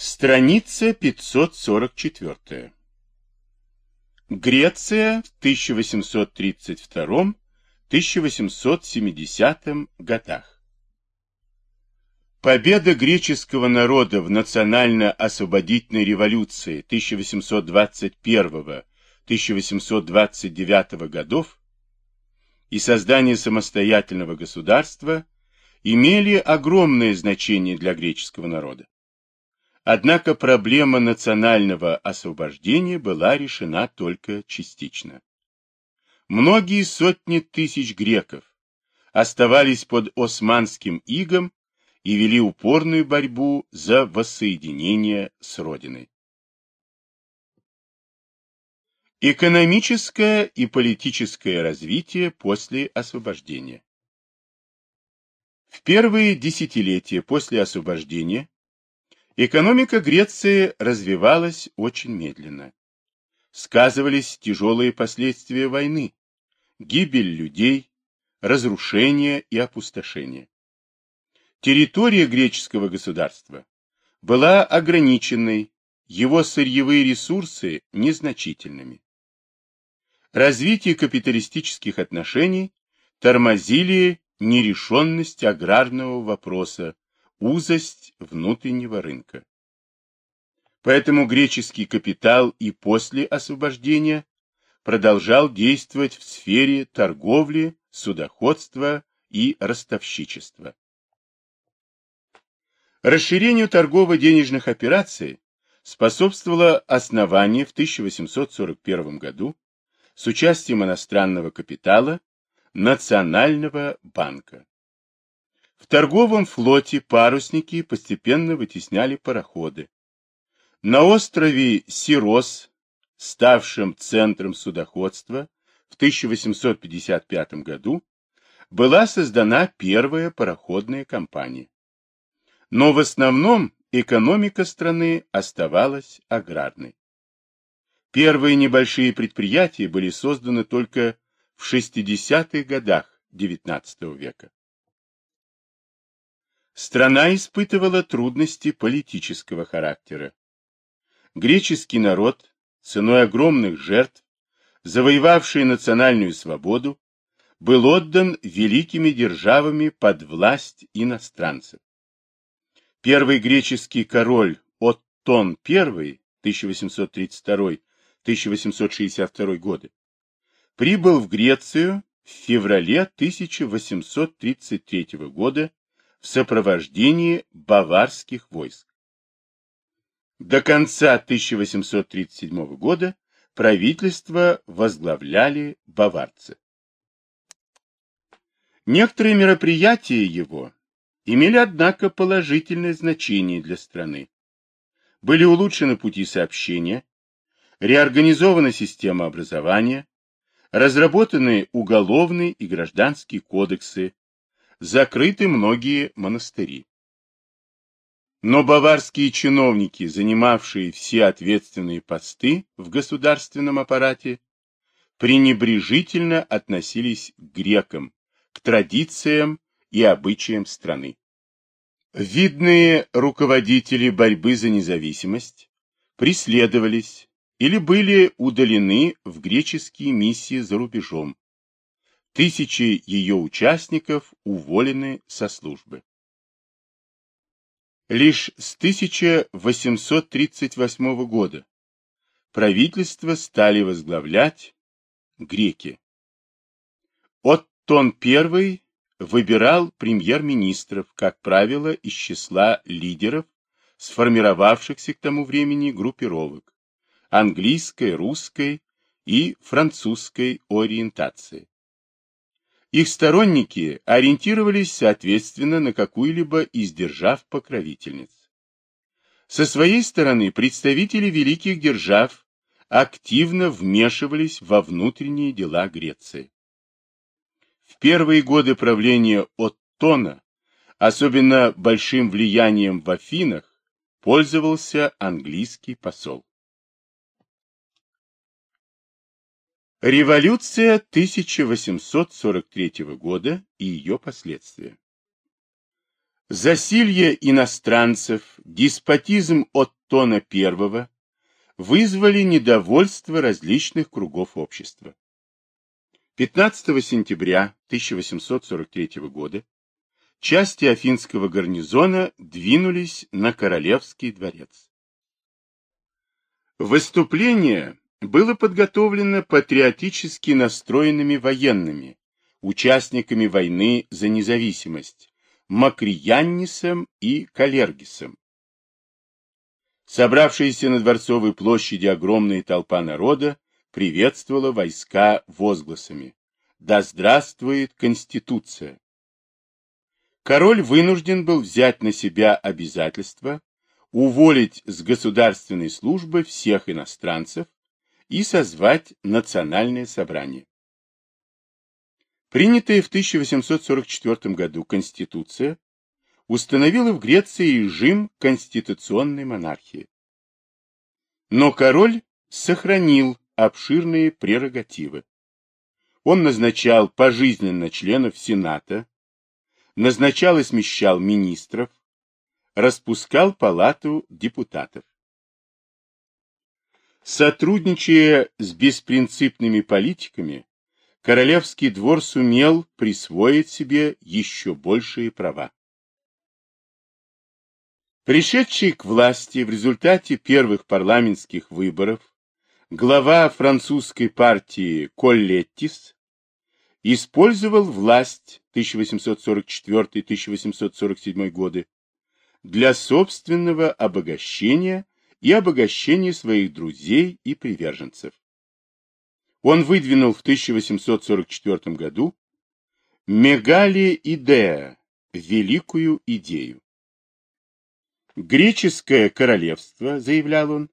Страница 544. Греция в 1832-1870 годах. Победа греческого народа в национально-освободительной революции 1821-1829 годов и создание самостоятельного государства имели огромное значение для греческого народа. Однако проблема национального освобождения была решена только частично. Многие сотни тысяч греков оставались под османским игом и вели упорную борьбу за воссоединение с Родиной. Экономическое и политическое развитие после освобождения В первые десятилетия после освобождения Экономика Греции развивалась очень медленно. Сказывались тяжелые последствия войны, гибель людей, разрушение и опустошение. Территория греческого государства была ограниченной, его сырьевые ресурсы незначительными. Развитие капиталистических отношений тормозили нерешенность аграрного вопроса, узость внутреннего рынка. Поэтому греческий капитал и после освобождения продолжал действовать в сфере торговли, судоходства и ростовщичества. Расширению торгово-денежных операций способствовало основание в 1841 году с участием иностранного капитала Национального банка. В торговом флоте парусники постепенно вытесняли пароходы. На острове Сирос, ставшем центром судоходства, в 1855 году была создана первая пароходная компания. Но в основном экономика страны оставалась аграрной. Первые небольшие предприятия были созданы только в 60-х годах XIX века. Страна испытывала трудности политического характера. Греческий народ, ценой огромных жертв, завоевавший национальную свободу, был отдан великими державами под власть иностранцев. Первый греческий король Оттон I 1832-1862 годы прибыл в Грецию в феврале 1833 года в сопровождении баварских войск. До конца 1837 года правительство возглавляли баварцы. Некоторые мероприятия его имели, однако, положительное значение для страны. Были улучшены пути сообщения, реорганизована система образования, разработаны уголовные и гражданские кодексы, закрыты многие монастыри. Но баварские чиновники, занимавшие все ответственные посты в государственном аппарате, пренебрежительно относились к грекам, к традициям и обычаям страны. Видные руководители борьбы за независимость преследовались или были удалены в греческие миссии за рубежом, Тысячи ее участников уволены со службы. Лишь с 1838 года правительство стали возглавлять греки. Оттон I выбирал премьер-министров, как правило, из числа лидеров, сформировавшихся к тому времени группировок английской, русской и французской ориентации. Их сторонники ориентировались, соответственно, на какую-либо из держав-покровительниц. Со своей стороны представители великих держав активно вмешивались во внутренние дела Греции. В первые годы правления Оттона особенно большим влиянием в Афинах пользовался английский посол. Революция 1843 года и ее последствия. Засилье иностранцев, деспотизм Оттона I вызвали недовольство различных кругов общества. 15 сентября 1843 года части афинского гарнизона двинулись на Королевский дворец. Выступление было подготовлено патриотически настроенными военными, участниками войны за независимость, Макрияннисом и Калергисом. Собравшаяся на Дворцовой площади огромная толпа народа приветствовала войска возгласами «Да здравствует Конституция!». Король вынужден был взять на себя обязательство уволить с государственной службы всех иностранцев и созвать национальное собрание. Принятая в 1844 году Конституция установила в Греции режим конституционной монархии. Но король сохранил обширные прерогативы. Он назначал пожизненно членов Сената, назначал и смещал министров, распускал палату депутатов. Сотрудничая с беспринципными политиками, королевский двор сумел присвоить себе еще большие права. Пришедший к власти в результате первых парламентских выборов глава французской партии Коллеттис использовал власть 1844-1847 годы для собственного обогащения и обогащения своих друзей и приверженцев. Он выдвинул в 1844 году Мегали Идея, великую идею. Греческое королевство, заявлял он,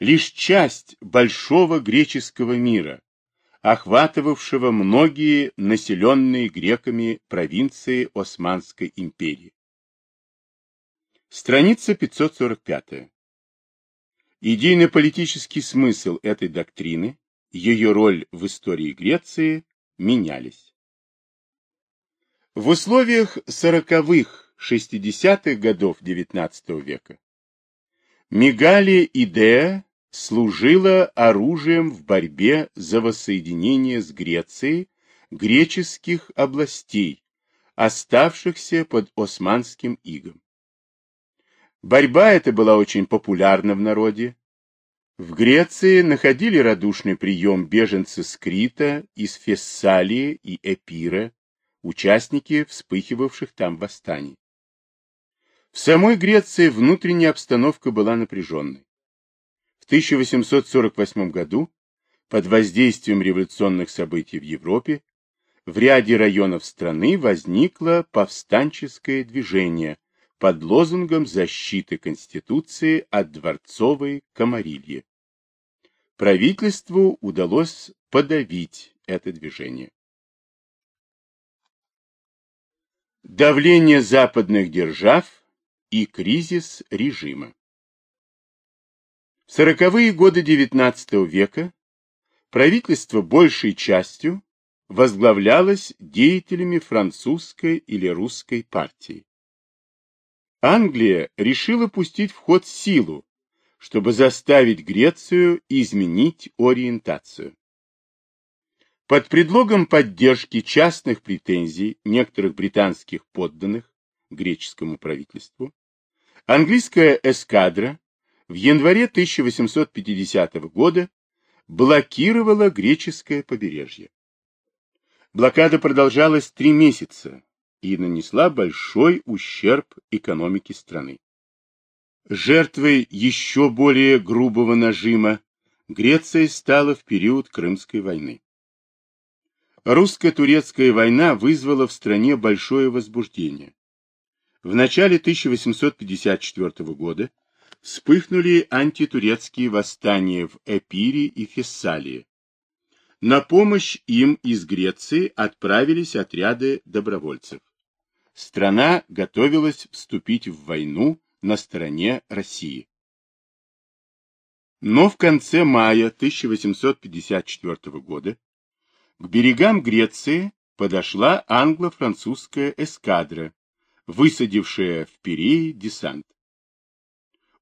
лишь часть большого греческого мира, охватывавшего многие населенные греками провинции Османской империи. Страница 545. Идейно-политический смысл этой доктрины, ее роль в истории Греции менялись. В условиях сороковых, шестидесятых годов XIX века Мигали идея служила оружием в борьбе за воссоединение с Грецией греческих областей, оставшихся под османским игом. Борьба эта была очень популярна в народе. В Греции находили радушный прием беженцы с Крита, из Фессалии и Эпира, участники вспыхивавших там восстаний. В самой Греции внутренняя обстановка была напряженной. В 1848 году, под воздействием революционных событий в Европе, в ряде районов страны возникло повстанческое движение под лозунгом защиты Конституции от дворцовой комарильи. Правительству удалось подавить это движение. Давление западных держав и кризис режима. В сороковые годы XIX века правительство большей частью возглавлялось деятелями французской или русской партии. Англия решила пустить в ход силу, чтобы заставить Грецию изменить ориентацию. Под предлогом поддержки частных претензий некоторых британских подданных греческому правительству, английская эскадра в январе 1850 года блокировала греческое побережье. Блокада продолжалась три месяца и нанесла большой ущерб экономике страны. Жертвой еще более грубого нажима Греция стала в период Крымской войны. Русско-турецкая война вызвала в стране большое возбуждение. В начале 1854 года вспыхнули антитурецкие восстания в Эпире и Фессалии. На помощь им из Греции отправились отряды добровольцев. Страна готовилась вступить в войну на стороне России. Но в конце мая 1854 года к берегам Греции подошла англо-французская эскадра высадившая в Пирее десант.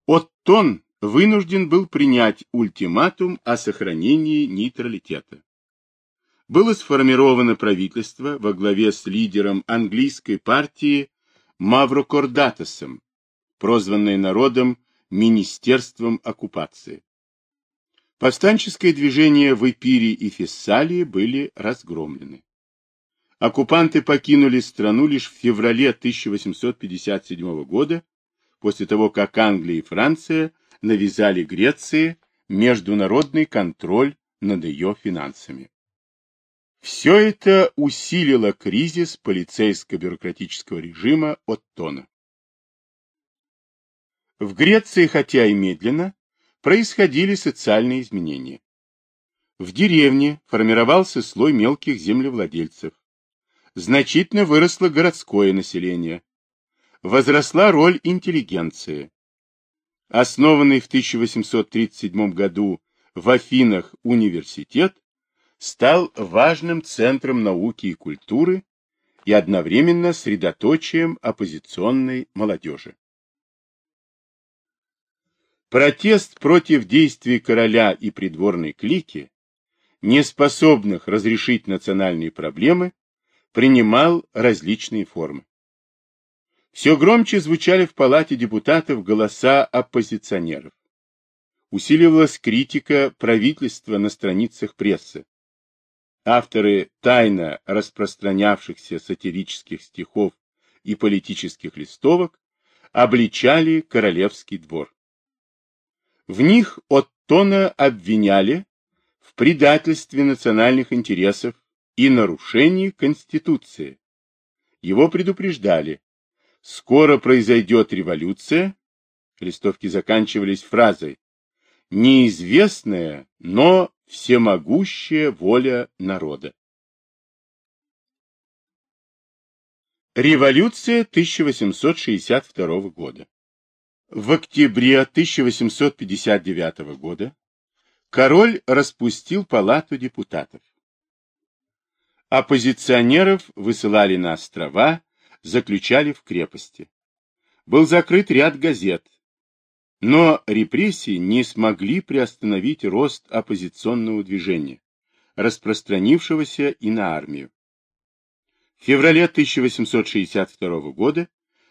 Оттон вынужден был принять ультиматум о сохранении нейтралитета. Было сформировано правительство во главе с лидером английской партии Маврокордатосом, прозванное народом Министерством оккупации. Повстанческое движение в Эпире и Фессалии были разгромлены. Оккупанты покинули страну лишь в феврале 1857 года, после того, как Англия и Франция навязали Греции международный контроль над ее финансами. Все это усилило кризис полицейско-бюрократического режима Оттона. В Греции, хотя и медленно, происходили социальные изменения. В деревне формировался слой мелких землевладельцев. Значительно выросло городское население. Возросла роль интеллигенции. Основанный в 1837 году в Афинах университет стал важным центром науки и культуры и одновременно средоточием оппозиционной молодежи. Протест против действий короля и придворной клики, не способных разрешить национальные проблемы, принимал различные формы. Все громче звучали в палате депутатов голоса оппозиционеров. Усиливалась критика правительства на страницах прессы. Авторы тайно распространявшихся сатирических стихов и политических листовок обличали королевский двор. В них Оттона обвиняли в предательстве национальных интересов и нарушении Конституции. Его предупреждали, скоро произойдет революция, листовки заканчивались фразой «неизвестная, но всемогущая воля народа». Революция 1862 года в октябре 1859 года король распустил палату депутатов. Оппозиционеров высылали на острова, заключали в крепости. Был закрыт ряд газет, но репрессии не смогли приостановить рост оппозиционного движения, распространившегося и на армию. В феврале 1862 года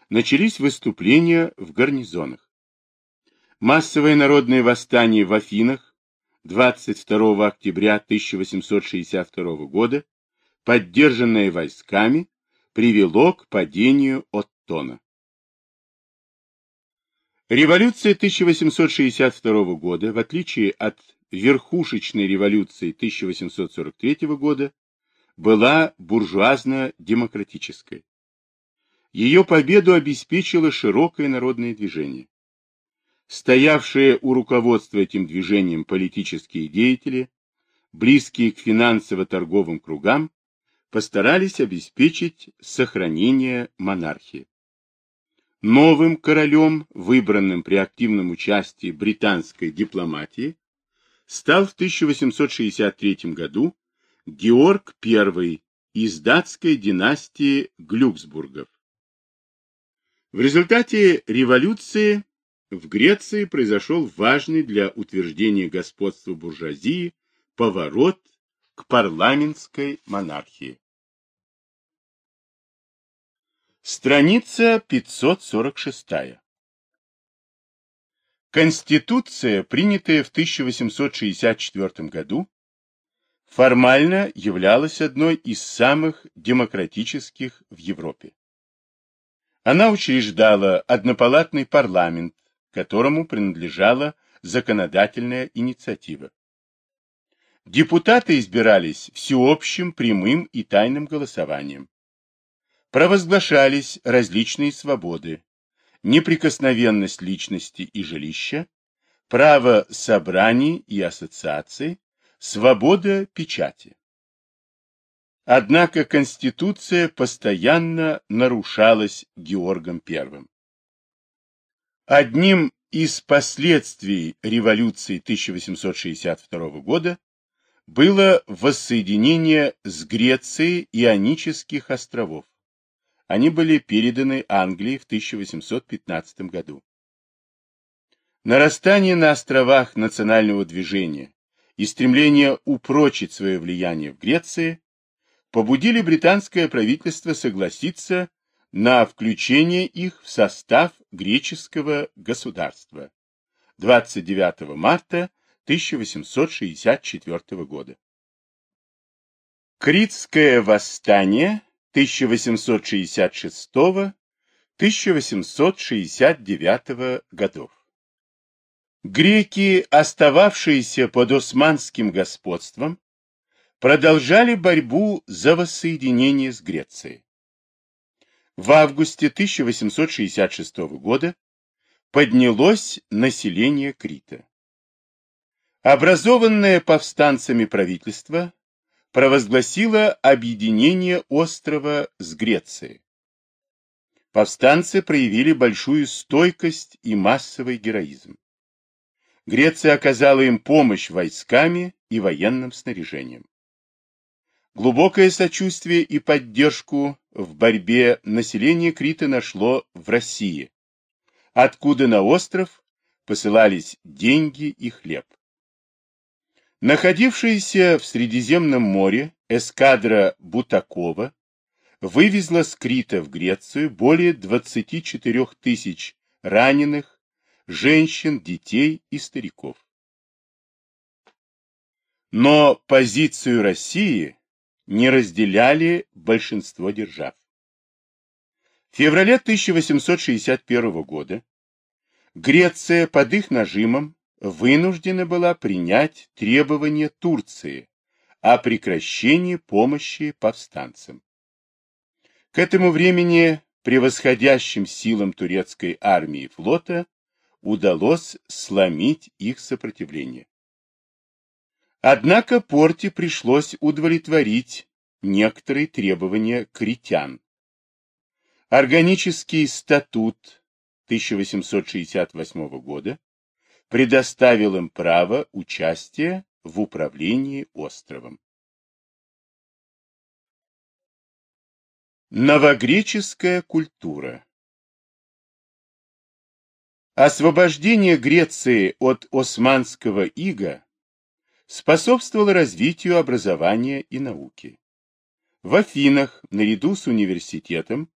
начались выступления в гарнизонах. Массовое народное восстание в Афинах 22 октября 1862 года, поддержанное войсками, привело к падению Оттона. Революция 1862 года, в отличие от верхушечной революции 1843 года, была буржуазно-демократической. Ее победу обеспечило широкое народное движение. Стоявшие у руководства этим движением политические деятели, близкие к финансово-торговым кругам, постарались обеспечить сохранение монархии. Новым королем, выбранным при активном участии британской дипломатии, стал в 1863 году Георг I из датской династии Глюксбургов. В результате революции в Греции произошел важный для утверждения господства буржуазии поворот к парламентской монархии. Страница 546. Конституция, принятая в 1864 году, формально являлась одной из самых демократических в Европе. Она учреждала однопалатный парламент, которому принадлежала законодательная инициатива. Депутаты избирались всеобщим, прямым и тайным голосованием. Провозглашались различные свободы, неприкосновенность личности и жилища, право собраний и ассоциаций, свобода печати. Однако Конституция постоянно нарушалась Георгом I. Одним из последствий революции 1862 года было воссоединение с Грецией Ионических островов, они были переданы Англии в 1815 году. Нарастание на островах национального движения и стремление упрочить свое влияние в Греции побудили британское правительство согласиться на включение их в состав греческого государства 29 марта 1864 года. Критское восстание 1866-1869 годов. Греки, остававшиеся под османским господством, продолжали борьбу за воссоединение с Грецией. В августе 1866 года поднялось население Крита. Образованное повстанцами правительство провозгласило объединение острова с Грецией. Повстанцы проявили большую стойкость и массовый героизм. Греция оказала им помощь войсками и военным снаряжением. Глубокое сочувствие и поддержку в борьбе население Крита нашло в России, откуда на остров посылались деньги и хлеб. Находившаяся в Средиземном море эскадра Бутакова вывезла с Крита в Грецию более 24 тысяч раненых, женщин, детей и стариков. Но позицию России не разделяли большинство держав. В феврале 1861 года Греция под их нажимом вынуждена была принять требования Турции о прекращении помощи повстанцам. К этому времени превосходящим силам турецкой армии и флота удалось сломить их сопротивление. Однако Порте пришлось удовлетворить некоторые требования критян. Органический статут 1868 года предоставил им право участия в управлении островом. Новогреческая культура Освобождение Греции от османского ига способствовало развитию образования и науки. В Афинах, наряду с университетом,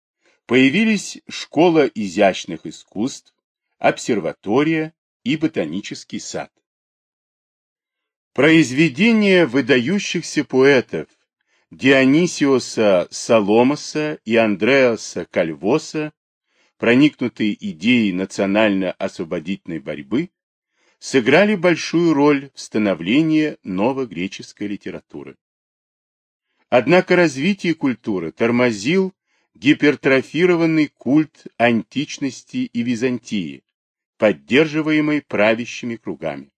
появились школа изящных искусств, обсерватория и ботанический сад. Произведения выдающихся поэтов Дионисиоса Соломоса и Андреаса Кальвоса, проникнутые идеей национально-освободительной борьбы, сыграли большую роль в становлении новогреческой литературы. Однако развитие культуры тормозил гипертрофированный культ античности и Византии, поддерживаемый правящими кругами.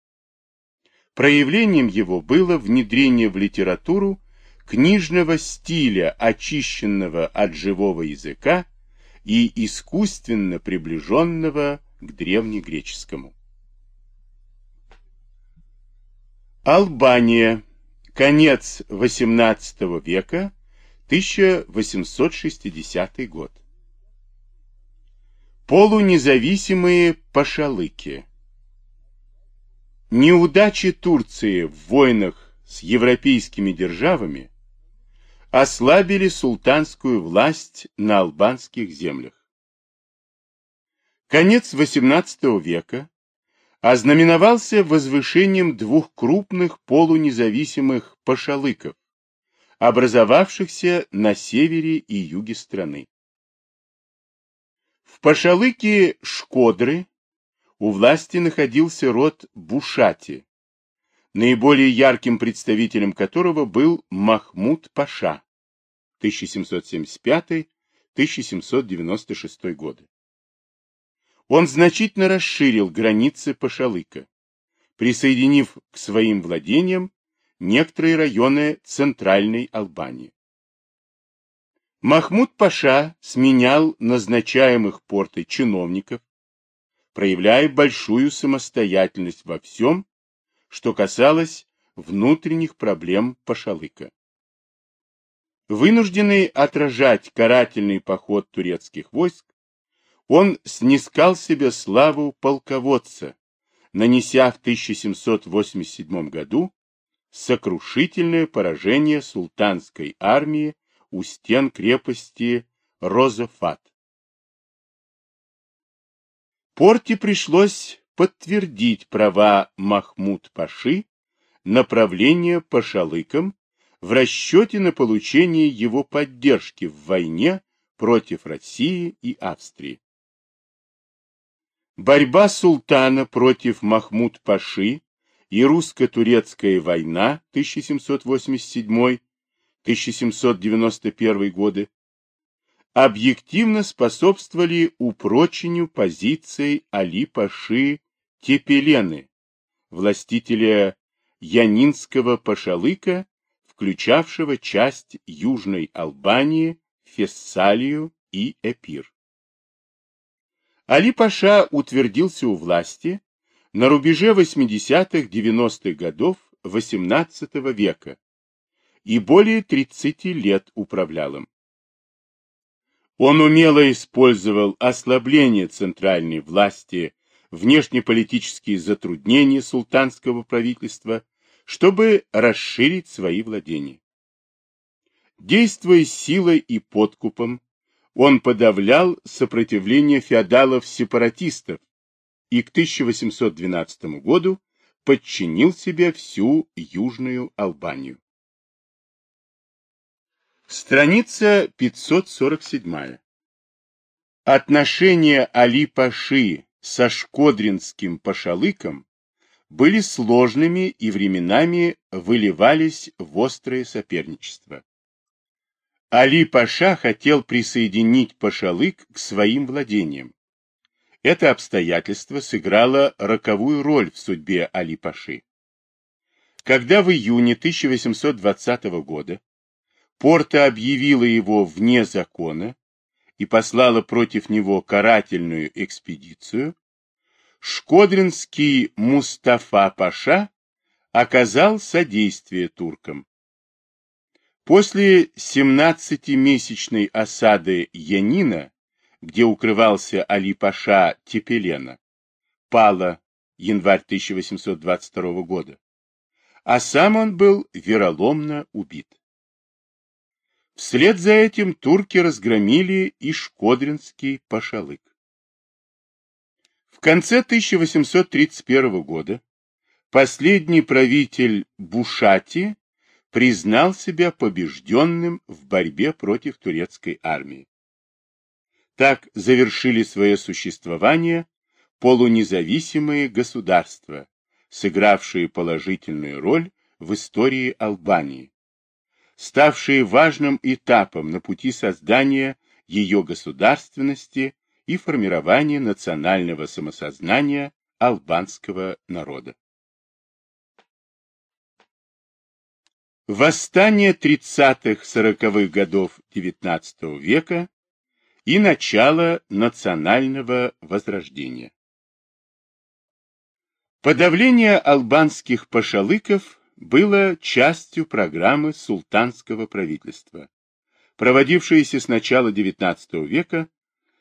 Проявлением его было внедрение в литературу книжного стиля, очищенного от живого языка и искусственно приближенного к древнегреческому. Албания. Конец XVIII века, 1860 год. Полунезависимые пашалыки. Неудачи Турции в войнах с европейскими державами ослабили султанскую власть на албанских землях. Конец XVIII века ознаменовался возвышением двух крупных полунезависимых пашалыков, образовавшихся на севере и юге страны. В пашалыке Шкодры у власти находился род Бушати, наиболее ярким представителем которого был Махмуд Паша 1775-1796 годы. Он значительно расширил границы Пашалыка, присоединив к своим владениям некоторые районы Центральной Албании. Махмуд Паша сменял назначаемых портой чиновников, проявляя большую самостоятельность во всем, что касалось внутренних проблем Пашалыка. Вынужденный отражать карательный поход турецких войск, он снискал себе славу полководца, нанеся в 1787 году сокрушительное поражение султанской армии у стен крепости Розафат. Порте пришлось подтвердить права Махмуд-Паши на правление Пашалыком в расчете на получение его поддержки в войне против России и Австрии. Борьба султана против Махмуд-Паши и русско-турецкая война 1787-1791 годы объективно способствовали упрочению позиций Али-Паши Тепелены, властителя Янинского пашалыка включавшего часть Южной Албании, Фессалию и Эпир. Али-Паша утвердился у власти на рубеже 80-90-х годов XVIII века и более 30 лет управлял им. Он умело использовал ослабление центральной власти, внешнеполитические затруднения султанского правительства чтобы расширить свои владения. Действуя силой и подкупом, он подавлял сопротивление феодалов-сепаратистов и к 1812 году подчинил себе всю Южную Албанию. Страница 547. Отношения Али-Паши со Шкодринским пашалыком были сложными и временами выливались в острое соперничество. Али-Паша хотел присоединить Пашалык к своим владениям. Это обстоятельство сыграло роковую роль в судьбе Али-Паши. Когда в июне 1820 года Порта объявила его вне закона и послала против него карательную экспедицию, Шкодринский Мустафа Паша оказал содействие туркам. После 17-месячной осады Янина, где укрывался Али-Паша Тепелена, пала январь 1822 года, а сам он был вероломно убит. Вслед за этим турки разгромили и Шкодринский Пашалык. В конце 1831 года последний правитель Бушати признал себя побежденным в борьбе против турецкой армии. Так завершили свое существование полунезависимые государства, сыгравшие положительную роль в истории Албании, ставшие важным этапом на пути создания ее государственности и формирование национального самосознания албанского народа. Восстание 30-40-х годов XIX века и начало национального возрождения. Подавление албанских пашалыков было частью программы султанского правительства, проводившейся с начала XIX века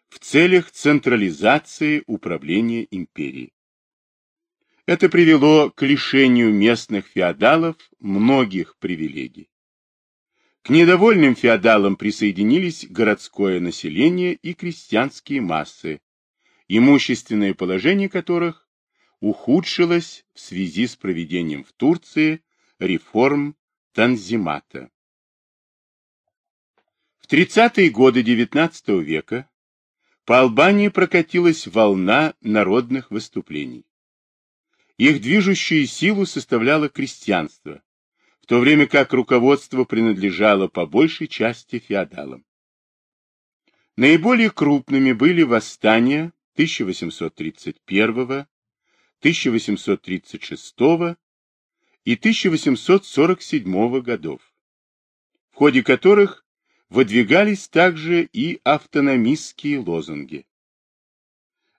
в целях централизации управления империей. Это привело к лишению местных феодалов многих привилегий. К недовольным феодалам присоединились городское население и крестьянские массы, имущественное положение которых ухудшилось в связи с проведением в Турции реформ Танзимата. В 30-е годы XIX века по Албании прокатилась волна народных выступлений. Их движущую силу составляло крестьянство, в то время как руководство принадлежало по большей части феодалам. Наиболее крупными были восстания 1831, 1836 и 1847 годов, в ходе которых выдвигались также и автономистские лозунги.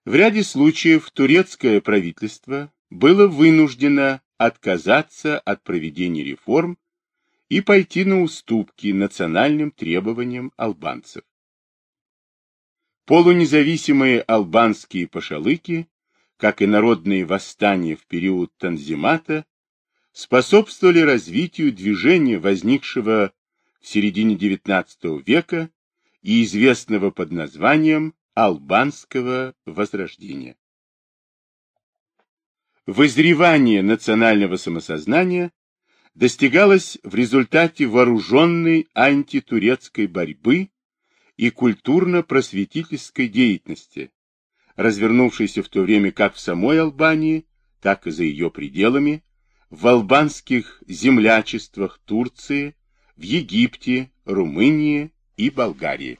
В ряде случаев турецкое правительство было вынуждено отказаться от проведения реформ и пойти на уступки национальным требованиям албанцев. Полунезависимые албанские пашалыки, как и народные восстания в период Танзимата, способствовали развитию движения, возникшего в середине XIX века и известного под названием албанского возрождения. Вызревание национального самосознания достигалось в результате вооруженной антитурецкой борьбы и культурно-просветительской деятельности, развернувшейся в то время как в самой Албании, так и за ее пределами, в албанских землячествах Турции, в Египте, Румынии и Болгарии.